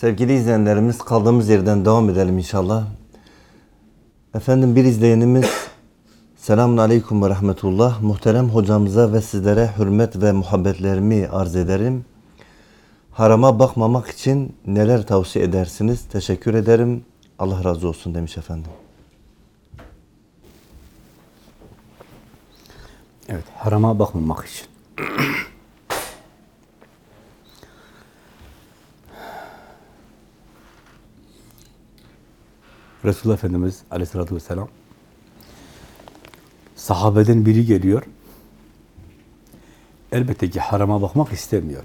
Sevgili izleyenlerimiz kaldığımız yerden devam edelim inşallah. Efendim bir izleyenimiz Selamun Aleyküm ve Rahmetullah. Muhterem hocamıza ve sizlere hürmet ve muhabbetlerimi arz ederim. Harama bakmamak için neler tavsiye edersiniz? Teşekkür ederim. Allah razı olsun demiş efendim. Evet, harama bakmamak için. Resulullah Efendimiz aleyhissalatü vesselam sahabeden biri geliyor. Elbette ki harama bakmak istemiyor.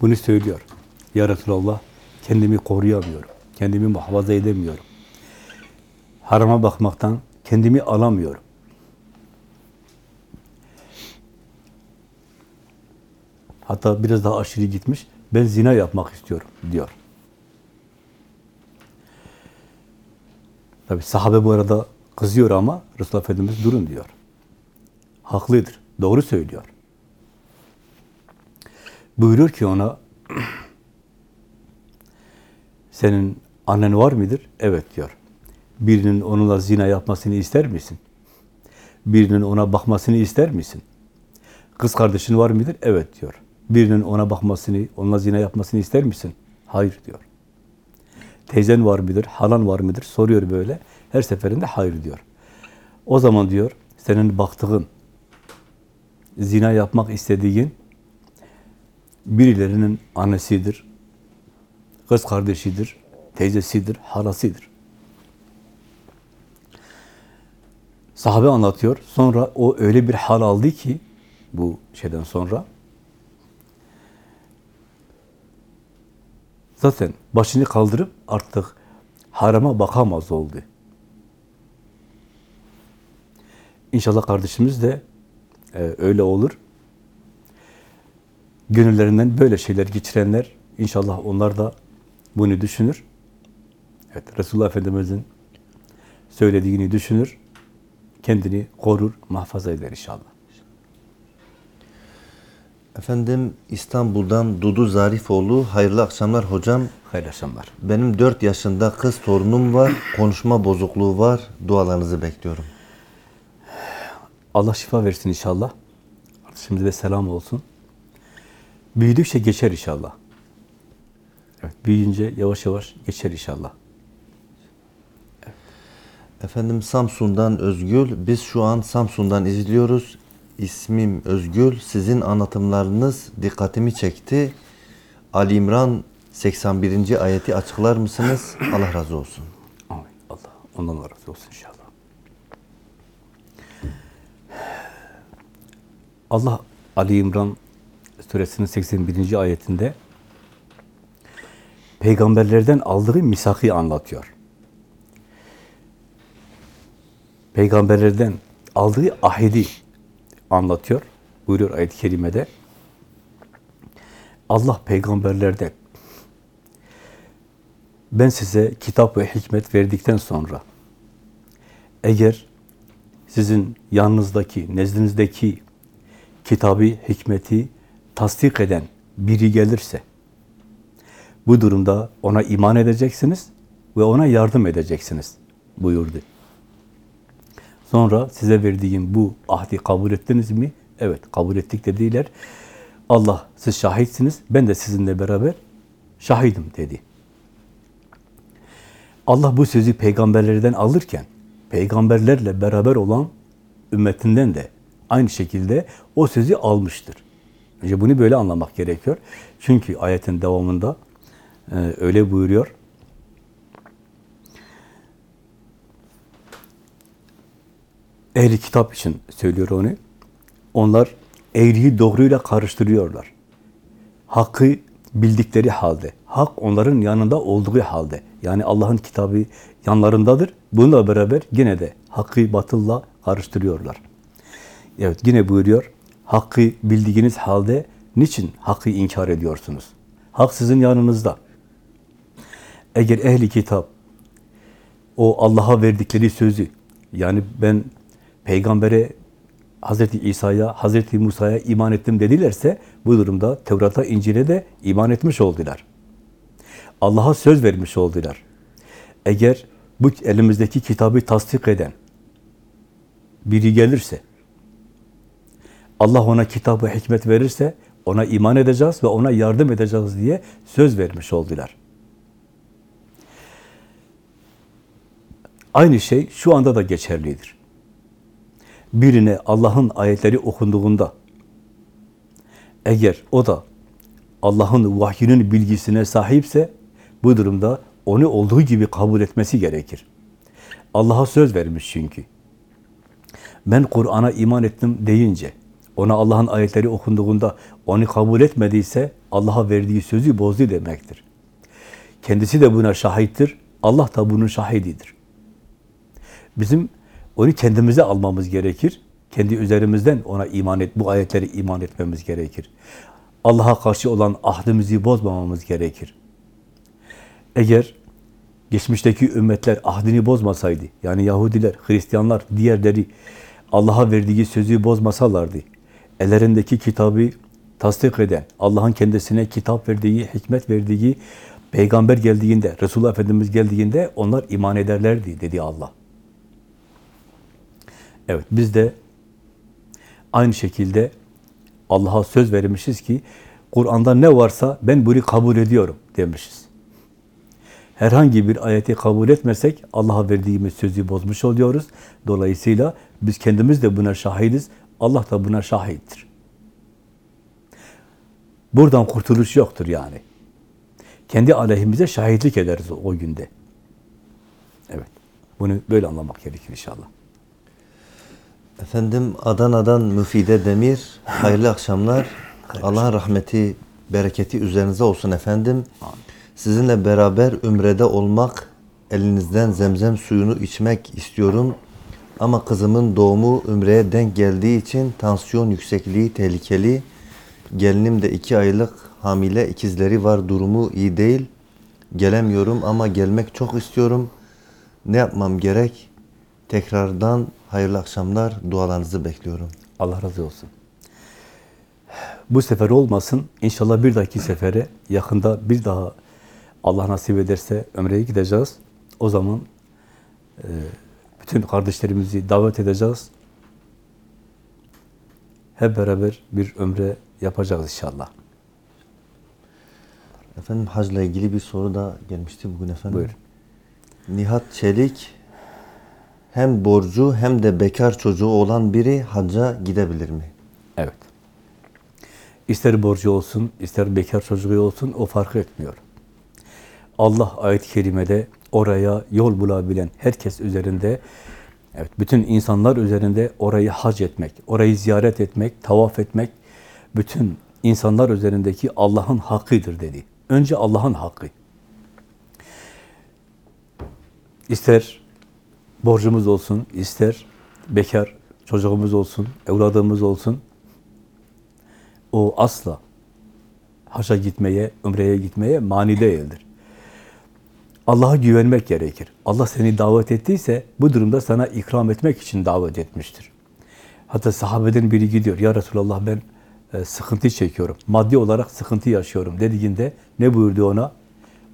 Bunu söylüyor. Ya Resulallah kendimi koruyamıyorum. Kendimi muhafaza edemiyorum. Harama bakmaktan kendimi alamıyorum. Hatta biraz daha aşırı gitmiş. Ben zina yapmak istiyorum diyor. Tabi sahabe bu arada kızıyor ama Resulullah Efendimiz durun diyor. Haklıdır. Doğru söylüyor. Buyuruyor ki ona senin annen var mıdır? Evet diyor. Birinin onunla zina yapmasını ister misin? Birinin ona bakmasını ister misin? Kız kardeşin var mıdır? Evet diyor. Birinin ona bakmasını, onunla zina yapmasını ister misin? Hayır diyor. Teyzen var mıdır? Halan var mıdır? Soruyor böyle. Her seferinde hayır diyor. O zaman diyor, senin baktığın, zina yapmak istediğin birilerinin annesidir, kız kardeşidir, teyzesidir, halasıdır. Sahabe anlatıyor. Sonra o öyle bir hal aldı ki bu şeyden sonra zaten başını kaldırıp artık harama bakamaz oldu. İnşallah kardeşimiz de e, öyle olur. Gönüllerinden böyle şeyler geçirenler inşallah onlar da bunu düşünür. Evet, Resulullah Efendimiz'in söylediğini düşünür. Kendini korur, muhafaza eder inşallah. Efendim İstanbul'dan Dudu Zarifoğlu. Hayırlı akşamlar hocam. Hayırlı akşamlar. Benim 4 yaşında kız torunum var. Konuşma bozukluğu var. Dualarınızı bekliyorum. Allah şifa versin inşallah. Şimdi de selam olsun. Büyüdükçe geçer inşallah. Evet, büyüyünce yavaş yavaş geçer inşallah. Efendim Samsun'dan Özgül. Biz şu an Samsun'dan izliyoruz. İsmim Özgül. Sizin anlatımlarınız dikkatimi çekti. Ali İmran 81. ayeti açıklar mısınız? Allah razı olsun. Amin. Allah ondan da razı olsun inşallah. Allah Ali İmran suresinin 81. ayetinde peygamberlerden aldığı misakı anlatıyor. Peygamberlerden aldığı ahidi anlatıyor. Buyuruyor ayet-i kerimede. Allah peygamberlerden ben size kitap ve hikmet verdikten sonra eğer sizin yanınızdaki, nezdinizdeki kitabı, hikmeti tasdik eden biri gelirse bu durumda ona iman edeceksiniz ve ona yardım edeceksiniz buyurdu. Sonra size verdiğim bu ahdi kabul ettiniz mi? Evet, kabul ettik dediler. Allah siz şahitsiniz, ben de sizinle beraber şahidim dedi. Allah bu sözü peygamberlerden alırken, peygamberlerle beraber olan ümmetinden de aynı şekilde o sözü almıştır. Önce bunu böyle anlamak gerekiyor. Çünkü ayetin devamında e, öyle buyuruyor. Ehli kitap için söylüyor onu. Onlar eğriyi doğruyla karıştırıyorlar. Hakkı bildikleri halde, hak onların yanında olduğu halde, yani Allah'ın kitabı yanlarındadır. Bununla beraber yine de hakkı batılla karıştırıyorlar. Evet yine buyuruyor, hakkı bildiğiniz halde niçin hakkı inkar ediyorsunuz? Hak sizin yanınızda. Eğer ehli kitap o Allah'a verdikleri sözü, yani ben peygambere Hazreti İsa'ya, Hazreti Musa'ya iman ettim dedilerse bu durumda Tevrat'a, İncil'e de iman etmiş oldular. Allah'a söz vermiş oldular. Eğer bu elimizdeki kitabı tasdik eden biri gelirse, Allah ona kitabı hikmet verirse ona iman edeceğiz ve ona yardım edeceğiz diye söz vermiş oldular. Aynı şey şu anda da geçerlidir. Birine Allah'ın ayetleri okunduğunda eğer o da Allah'ın vahyinin bilgisine sahipse bu durumda onu olduğu gibi kabul etmesi gerekir. Allah'a söz vermiş çünkü. Ben Kur'an'a iman ettim deyince, ona Allah'ın ayetleri okunduğunda onu kabul etmediyse Allah'a verdiği sözü bozdu demektir. Kendisi de buna şahittir. Allah da bunun şahididir. Bizim onu kendimize almamız gerekir. Kendi üzerimizden ona iman et, bu ayetleri iman etmemiz gerekir. Allah'a karşı olan ahdimizi bozmamamız gerekir. Eğer geçmişteki ümmetler ahdini bozmasaydı, yani Yahudiler, Hristiyanlar, diğerleri Allah'a verdiği sözü bozmasalardı, ellerindeki kitabı tasdik eden, Allah'ın kendisine kitap verdiği, hikmet verdiği, peygamber geldiğinde, Resulullah Efendimiz geldiğinde onlar iman ederlerdi dedi Allah. Evet, biz de aynı şekilde Allah'a söz vermişiz ki, Kur'an'da ne varsa ben bunu kabul ediyorum demişiz. Herhangi bir ayeti kabul etmesek Allah'a verdiğimiz sözü bozmuş oluyoruz. Dolayısıyla biz kendimiz de buna şahidiz. Allah da buna şahittir. Buradan kurtuluş yoktur yani. Kendi aleyhimize şahitlik ederiz o günde. Evet. Bunu böyle anlamak gerekir inşallah. Efendim Adana'dan Müfide Demir. Hayırlı akşamlar. Allah'ın rahmeti, bereketi üzerinize olsun efendim. Sizinle beraber ümrede olmak, elinizden zemzem suyunu içmek istiyorum. Ama kızımın doğumu ümreye denk geldiği için tansiyon yüksekliği tehlikeli. Gelinim de iki aylık hamile ikizleri var durumu iyi değil. Gelemiyorum ama gelmek çok istiyorum. Ne yapmam gerek? Tekrardan hayırlı akşamlar. Dualarınızı bekliyorum. Allah razı olsun. Bu sefer olmasın. İnşallah bir dahaki sefere yakında bir daha Allah nasip ederse ömreye gideceğiz. O zaman e, bütün kardeşlerimizi davet edeceğiz. Hep beraber bir ömre yapacağız inşallah. Efendim hacla ilgili bir soru da gelmişti bugün efendim. Buyur. Nihat Çelik hem borcu hem de bekar çocuğu olan biri hacca gidebilir mi? Evet. İster borcu olsun, ister bekar çocuğu olsun o fark etmiyor. Allah ayet-i kerimede oraya yol bulabilen herkes üzerinde, evet bütün insanlar üzerinde orayı hac etmek, orayı ziyaret etmek, tavaf etmek, bütün insanlar üzerindeki Allah'ın hakkıdır dedi. Önce Allah'ın hakkı. İster borcumuz olsun, ister bekar çocuğumuz olsun, evladımız olsun, o asla haca gitmeye, umreye gitmeye mani değildir. Allah'a güvenmek gerekir. Allah seni davet ettiyse bu durumda sana ikram etmek için davet etmiştir. Hatta sahabeden biri gidiyor. Ya Resulallah ben e, sıkıntı çekiyorum. Maddi olarak sıkıntı yaşıyorum dediğinde ne buyurdu ona?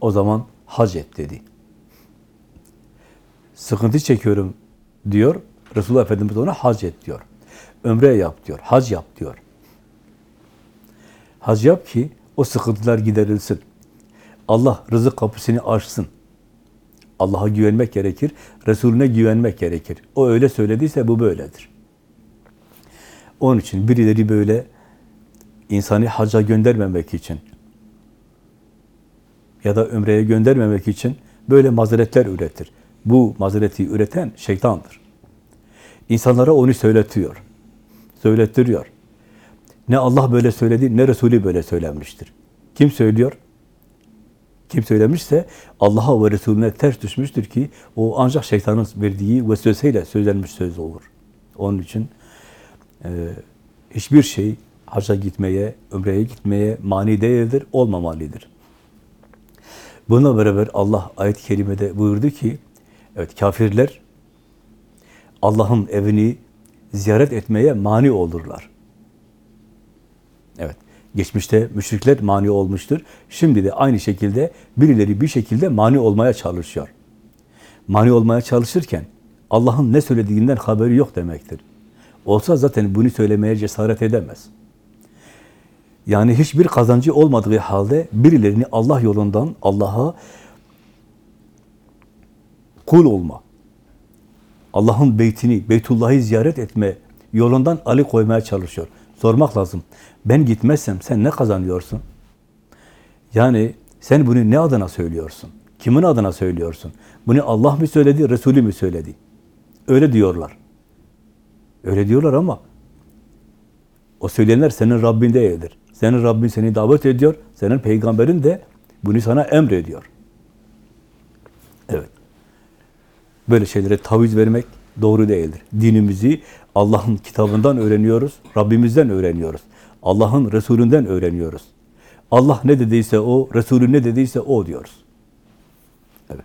O zaman hac et dedi. Sıkıntı çekiyorum diyor. Resulullah Efendimiz ona hac et diyor. Ömre yap diyor. Hac yap diyor. Hac yap ki o sıkıntılar giderilsin. Allah rızık kapısını açsın. Allah'a güvenmek gerekir. Resulüne güvenmek gerekir. O öyle söylediyse bu böyledir. Onun için birileri böyle insanı hacca göndermemek için ya da ömreye göndermemek için böyle mazeretler üretir. Bu mazereti üreten şeytandır. İnsanlara onu söyletiyor. Söylettiriyor. Ne Allah böyle söyledi, ne Resulü böyle söylemiştir. Kim söylüyor? Kim söylemişse Allah'a ve Resulüne ters düşmüştür ki o ancak şeytanın verdiği vesveseyle söylenmiş söz olur. Onun için e, hiçbir şey hacca gitmeye, ömreye gitmeye mani değildir, olmamalıdır. Buna beraber Allah ayet-i kerimede buyurdu ki, evet kafirler Allah'ın evini ziyaret etmeye mani olurlar. Evet. Geçmişte müşrikler mani olmuştur. Şimdi de aynı şekilde birileri bir şekilde mani olmaya çalışıyor. Mani olmaya çalışırken Allah'ın ne söylediğinden haberi yok demektir. Olsa zaten bunu söylemeye cesaret edemez. Yani hiçbir kazancı olmadığı halde birilerini Allah yolundan Allah'a kul olma, Allah'ın beytini, Beytullah'ı ziyaret etme yolundan ali koymaya çalışıyor. Sormak lazım. Ben gitmezsem sen ne kazanıyorsun? Yani sen bunu ne adına söylüyorsun? Kimin adına söylüyorsun? Bunu Allah mı söyledi, Resulü mü söyledi? Öyle diyorlar. Öyle diyorlar ama o söyleyenler senin Rabbin değildir. Senin Rabbin seni davet ediyor, senin peygamberin de bunu sana emrediyor. Evet. Böyle şeylere taviz vermek doğru değildir. Dinimizi Allah'ın kitabından öğreniyoruz, Rabbimizden öğreniyoruz. Allah'ın Resulünden öğreniyoruz. Allah ne dediyse o, Resulü ne dediyse o diyoruz. Evet.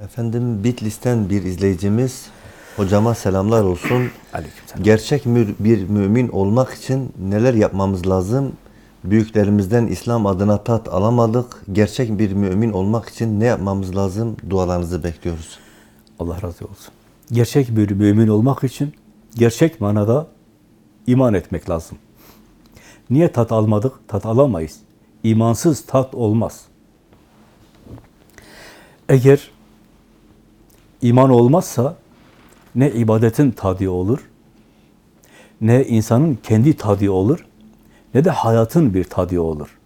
Efendim Bitlis'ten bir izleyicimiz hocama selamlar olsun. Aleykümselam. Gerçek mü- bir mümin olmak için neler yapmamız lazım? Büyüklerimizden İslam adına tat alamadık. Gerçek bir mümin olmak için ne yapmamız lazım? Dualarınızı bekliyoruz. Allah razı olsun. Gerçek bir mümin olmak için gerçek manada iman etmek lazım. Niye tat almadık? Tat alamayız. İmansız tat olmaz. Eğer iman olmazsa ne ibadetin tadı olur, ne insanın kendi tadı olur, ne de hayatın bir tadı olur.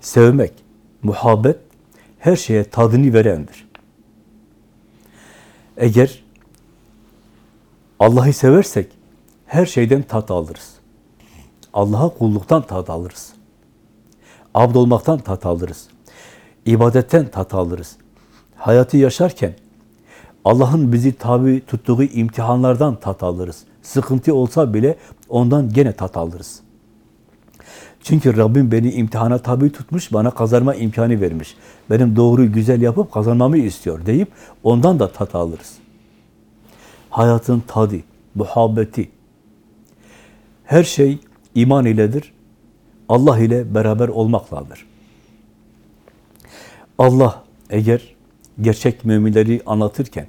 Sevmek, muhabbet her şeye tadını verendir. Eğer Allah'ı seversek her şeyden tat alırız. Allah'a kulluktan tat alırız. Abd olmaktan tat alırız. İbadetten tat alırız. Hayatı yaşarken Allah'ın bizi tabi tuttuğu imtihanlardan tat alırız. Sıkıntı olsa bile ondan gene tat alırız. Çünkü Rabbim beni imtihana tabi tutmuş, bana kazanma imkanı vermiş. Benim doğru güzel yapıp kazanmamı istiyor deyip ondan da tat alırız. Hayatın tadı, muhabbeti, her şey iman iledir. Allah ile beraber olmakladır. Allah eğer gerçek müminleri anlatırken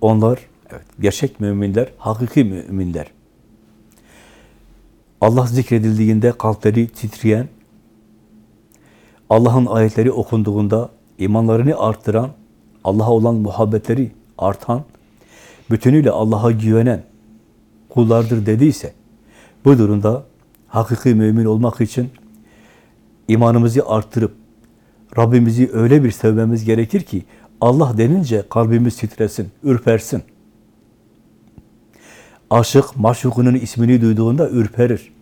onlar evet gerçek müminler, hakiki müminler. Allah zikredildiğinde kalpleri titreyen, Allah'ın ayetleri okunduğunda imanlarını arttıran, Allah'a olan muhabbetleri artan, bütünüyle Allah'a güvenen kullardır dediyse, bu durumda hakiki mümin olmak için imanımızı arttırıp Rabbimizi öyle bir sevmemiz gerekir ki Allah denince kalbimiz titresin, ürpersin. Aşık, maşukunun ismini duyduğunda ürperir.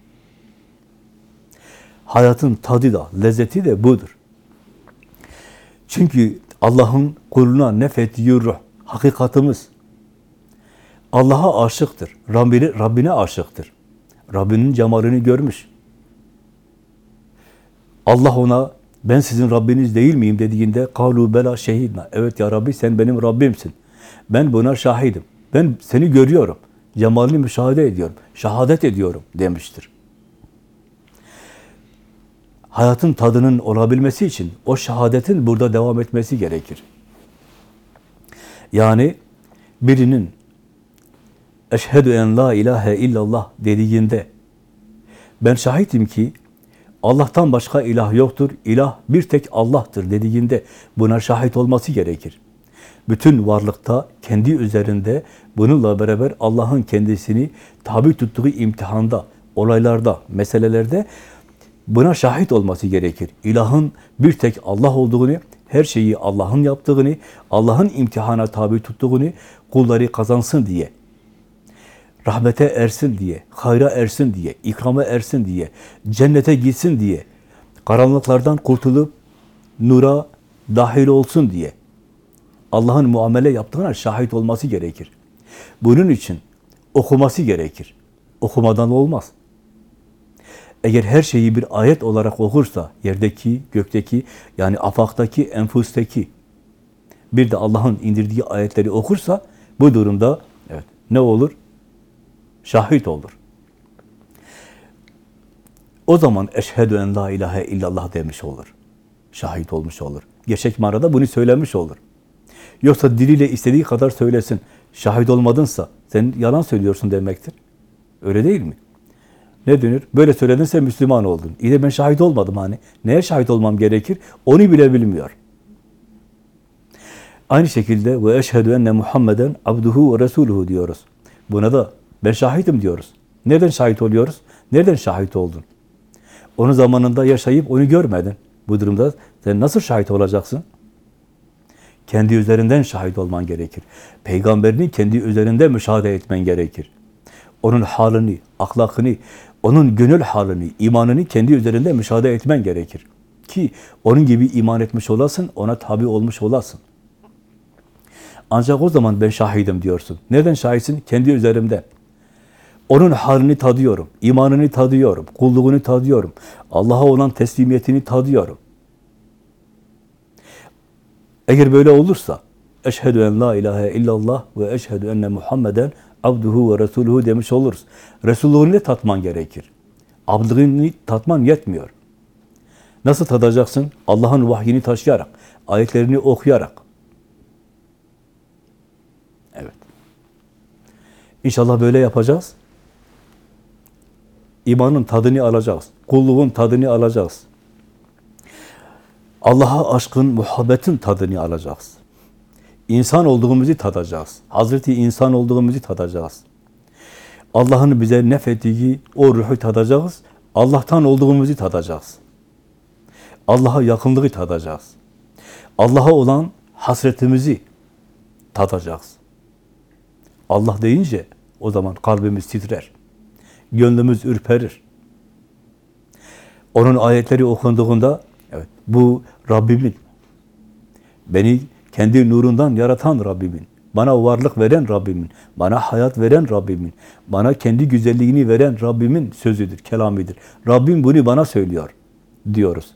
Hayatın tadı da, lezzeti de budur. Çünkü Allah'ın kuluna nefettiği ruh, hakikatimiz. Allah'a aşıktır, Rabbine, Rabbine aşıktır. Rabbinin cemalini görmüş. Allah ona ben sizin Rabbiniz değil miyim dediğinde kalu bela şehidna. Evet ya Rabbi sen benim Rabbimsin. Ben buna şahidim. Ben seni görüyorum. Cemalini müşahede ediyorum. Şehadet ediyorum demiştir. Hayatın tadının olabilmesi için o şehadetin burada devam etmesi gerekir. Yani birinin eşhedü en la ilahe illallah dediğinde ben şahitim ki Allah'tan başka ilah yoktur, ilah bir tek Allah'tır dediğinde buna şahit olması gerekir. Bütün varlıkta, kendi üzerinde bununla beraber Allah'ın kendisini tabi tuttuğu imtihanda, olaylarda, meselelerde buna şahit olması gerekir. İlahın bir tek Allah olduğunu, her şeyi Allah'ın yaptığını, Allah'ın imtihana tabi tuttuğunu, kulları kazansın diye rahmete ersin diye, hayra ersin diye, ikrama ersin diye, cennete gitsin diye, karanlıklardan kurtulup nura dahil olsun diye Allah'ın muamele yaptığına şahit olması gerekir. Bunun için okuması gerekir. Okumadan olmaz. Eğer her şeyi bir ayet olarak okursa, yerdeki, gökteki, yani afaktaki, enfusteki, bir de Allah'ın indirdiği ayetleri okursa, bu durumda evet, ne olur? Şahit olur. O zaman eşhedü en la ilahe illallah demiş olur. Şahit olmuş olur. Gerçek manada bunu söylemiş olur. Yoksa diliyle istediği kadar söylesin. Şahit olmadınsa sen yalan söylüyorsun demektir. Öyle değil mi? Ne denir? Böyle söyledinse Müslüman oldun. İyi de ben şahit olmadım hani. Neye şahit olmam gerekir? Onu bile bilmiyor. Aynı şekilde ve eşhedü enne Muhammeden abduhu ve resuluhu diyoruz. Buna da ben şahidim diyoruz. Nereden şahit oluyoruz? Nereden şahit oldun? Onun zamanında yaşayıp onu görmedin. Bu durumda sen nasıl şahit olacaksın? Kendi üzerinden şahit olman gerekir. Peygamberini kendi üzerinde müşahede etmen gerekir. Onun halini, ahlakını, onun gönül halini, imanını kendi üzerinde müşahede etmen gerekir. Ki onun gibi iman etmiş olasın, ona tabi olmuş olasın. Ancak o zaman ben şahidim diyorsun. Nereden şahitsin? Kendi üzerimden. Onun halini tadıyorum, imanını tadıyorum, kulluğunu tadıyorum, Allah'a olan teslimiyetini tadıyorum. Eğer böyle olursa, eşhedü en la ilahe illallah ve eşhedü enne Muhammeden abduhu ve resuluhu demiş oluruz. Resulluğunu tatman gerekir. Abdülüğünü tatman yetmiyor. Nasıl tadacaksın? Allah'ın vahyini taşıyarak, ayetlerini okuyarak. Evet. İnşallah böyle yapacağız. İmanın tadını alacağız. Kulluğun tadını alacağız. Allah'a aşkın, muhabbetin tadını alacağız. İnsan olduğumuzu tadacağız. Hazreti insan olduğumuzu tadacağız. Allah'ın bize nefettiği o ruhu tadacağız. Allah'tan olduğumuzu tadacağız. Allah'a yakınlığı tadacağız. Allah'a olan hasretimizi tadacağız. Allah deyince o zaman kalbimiz titrer. Gönlümüz ürperir. Onun ayetleri okunduğunda evet bu Rabbimin beni kendi nurundan yaratan Rabbimin, bana varlık veren Rabbimin, bana hayat veren Rabbimin, bana kendi güzelliğini veren Rabbimin sözüdür, kelamidir. Rabbim bunu bana söylüyor diyoruz.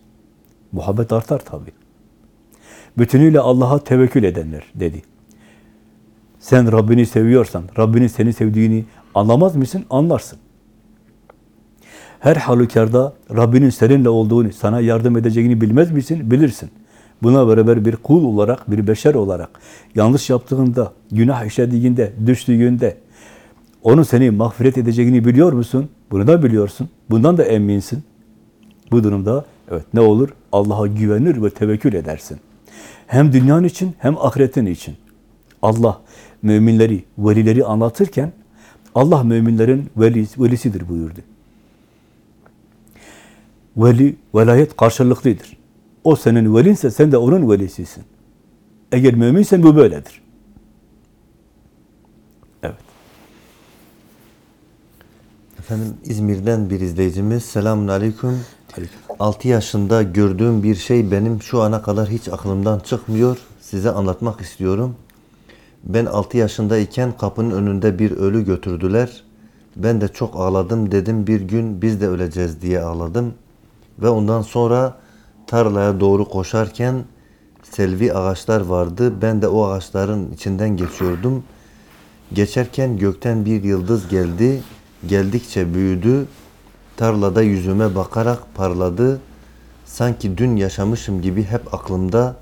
Muhabbet artar tabi. Bütünüyle Allah'a tevekkül edenler dedi. Sen Rabbini seviyorsan, Rabbinin seni sevdiğini anlamaz mısın? Anlarsın. Her halükarda Rabbinin seninle olduğunu, sana yardım edeceğini bilmez misin? Bilirsin. Buna beraber bir kul olarak, bir beşer olarak yanlış yaptığında, günah işlediğinde, düştüğünde onun seni mağfiret edeceğini biliyor musun? Bunu da biliyorsun. Bundan da eminsin. Bu durumda evet ne olur? Allah'a güvenir ve tevekkül edersin. Hem dünyanın için hem ahiretin için. Allah müminleri, velileri anlatırken Allah müminlerin velisi, velisidir buyurdu. Veli, velayet karşılıklıdır. O senin velinse sen de onun velisisin. Eğer müminsen bu böyledir. Evet. Efendim İzmir'den bir izleyicimiz. Selamun Aleyküm. Aleyküm. 6 yaşında gördüğüm bir şey benim şu ana kadar hiç aklımdan çıkmıyor. Size anlatmak istiyorum. Ben 6 yaşındayken kapının önünde bir ölü götürdüler. Ben de çok ağladım dedim bir gün biz de öleceğiz diye ağladım. Ve ondan sonra tarlaya doğru koşarken selvi ağaçlar vardı. Ben de o ağaçların içinden geçiyordum. Geçerken gökten bir yıldız geldi. Geldikçe büyüdü. Tarlada yüzüme bakarak parladı. Sanki dün yaşamışım gibi hep aklımda.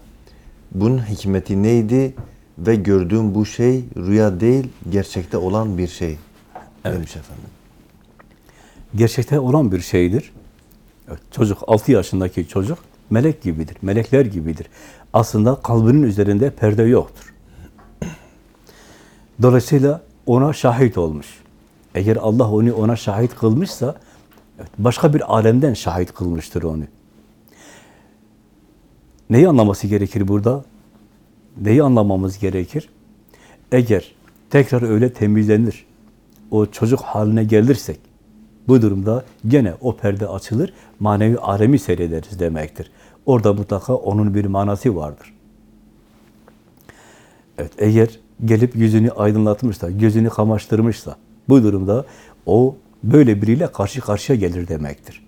Bunun hikmeti neydi? Ve gördüğüm bu şey rüya değil, gerçekte olan bir şey. Demiş efendim. Gerçekte olan bir şeydir. Çocuk, 6 yaşındaki çocuk melek gibidir, melekler gibidir. Aslında kalbinin üzerinde perde yoktur. Dolayısıyla ona şahit olmuş. Eğer Allah onu ona şahit kılmışsa, başka bir alemden şahit kılmıştır onu. Neyi anlaması gerekir burada? Neyi anlamamız gerekir? Eğer tekrar öyle temizlenir, o çocuk haline gelirsek, bu durumda gene o perde açılır, manevi alemi seyrederiz demektir. Orada mutlaka onun bir manası vardır. Evet, eğer gelip yüzünü aydınlatmışsa, gözünü kamaştırmışsa, bu durumda o böyle biriyle karşı karşıya gelir demektir.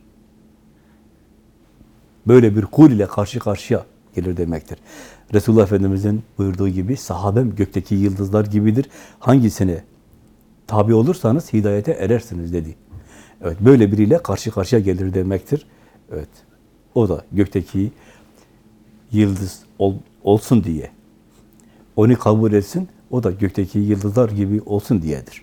Böyle bir kul ile karşı karşıya gelir demektir. Resulullah Efendimiz'in buyurduğu gibi sahabem gökteki yıldızlar gibidir. Hangisine tabi olursanız hidayete erersiniz dedi. Evet, böyle biriyle karşı karşıya gelir demektir. Evet, o da gökteki yıldız ol- olsun diye. Onu kabul etsin, o da gökteki yıldızlar gibi olsun diyedir.